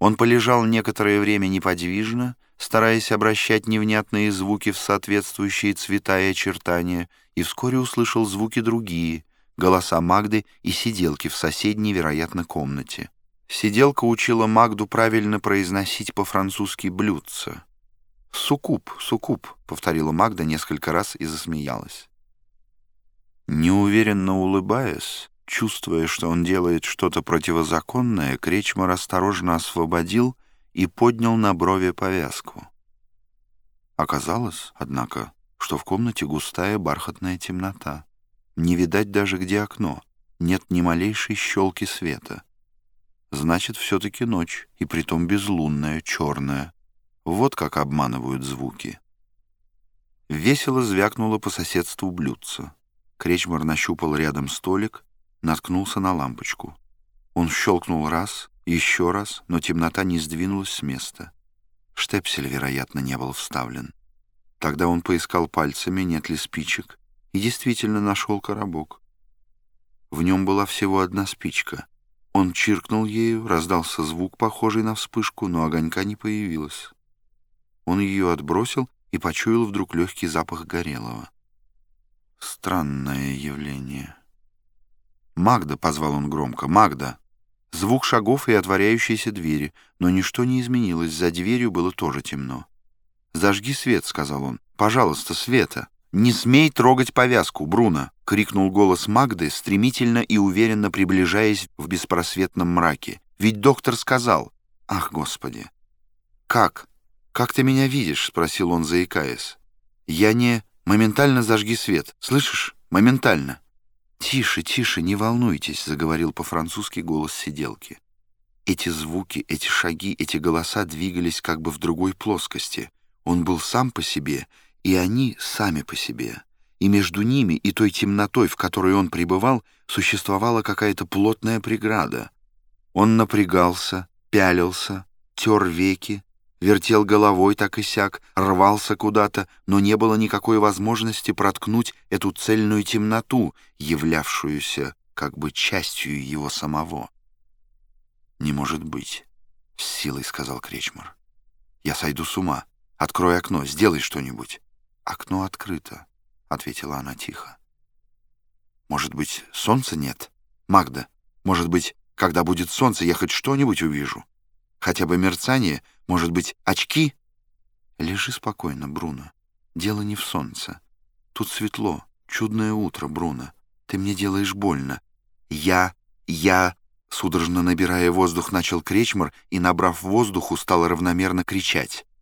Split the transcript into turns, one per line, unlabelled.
Он полежал некоторое время неподвижно, стараясь обращать невнятные звуки в соответствующие цвета и очертания, и вскоре услышал звуки другие, голоса Магды и сиделки в соседней, вероятно, комнате. Сиделка учила Магду правильно произносить по-французски блюдца. «Суккуб, суккуб», — повторила Магда несколько раз и засмеялась. Неуверенно улыбаясь, чувствуя, что он делает что-то противозаконное, Кречмар осторожно освободил и поднял на брови повязку. Оказалось, однако, что в комнате густая бархатная темнота. Не видать даже, где окно. Нет ни малейшей щелки света. Значит, все-таки ночь, и притом безлунная, черная. Вот как обманывают звуки. Весело звякнуло по соседству блюдце. Кречмар нащупал рядом столик, наткнулся на лампочку. Он щелкнул раз, еще раз, но темнота не сдвинулась с места. Штепсель, вероятно, не был вставлен. Тогда он поискал пальцами, нет ли спичек, и действительно нашел коробок. В нем была всего одна спичка. Он чиркнул ею, раздался звук, похожий на вспышку, но огонька не появилось. Он ее отбросил и почуял вдруг легкий запах горелого. Странное явление. «Магда!» — позвал он громко. «Магда!» Звук шагов и отворяющейся двери, но ничто не изменилось, за дверью было тоже темно. «Зажги свет», — сказал он. «Пожалуйста, света!» «Не смей трогать повязку, Бруно!» — крикнул голос Магды, стремительно и уверенно приближаясь в беспросветном мраке. «Ведь доктор сказал...» «Ах, Господи!» «Как? Как ты меня видишь?» — спросил он, заикаясь. «Я не...» Моментально зажги свет. Слышишь? Моментально. «Тише, тише, не волнуйтесь», — заговорил по-французски голос сиделки. Эти звуки, эти шаги, эти голоса двигались как бы в другой плоскости. Он был сам по себе, и они сами по себе. И между ними и той темнотой, в которой он пребывал, существовала какая-то плотная преграда. Он напрягался, пялился, тер веки, вертел головой так и сяк, рвался куда-то, но не было никакой возможности проткнуть эту цельную темноту, являвшуюся как бы частью его самого. «Не может быть», — с силой сказал Кречмар. «Я сойду с ума. Открой окно, сделай что-нибудь». «Окно открыто», — ответила она тихо. «Может быть, солнца нет? Магда, может быть, когда будет солнце, я хоть что-нибудь увижу?» Хотя бы мерцание, может быть, очки? Лежи спокойно, Бруно. Дело не в солнце. Тут светло, чудное утро, Бруно. Ты мне делаешь больно. Я, я... Судорожно набирая воздух, начал Кречмар и, набрав воздуху, стал равномерно кричать.